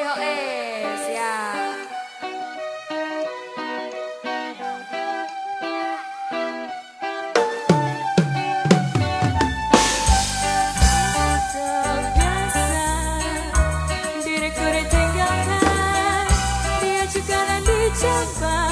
eh ho eh. Terbiasa diriku ditinggalkan, dia juga dan dicoba.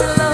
to love.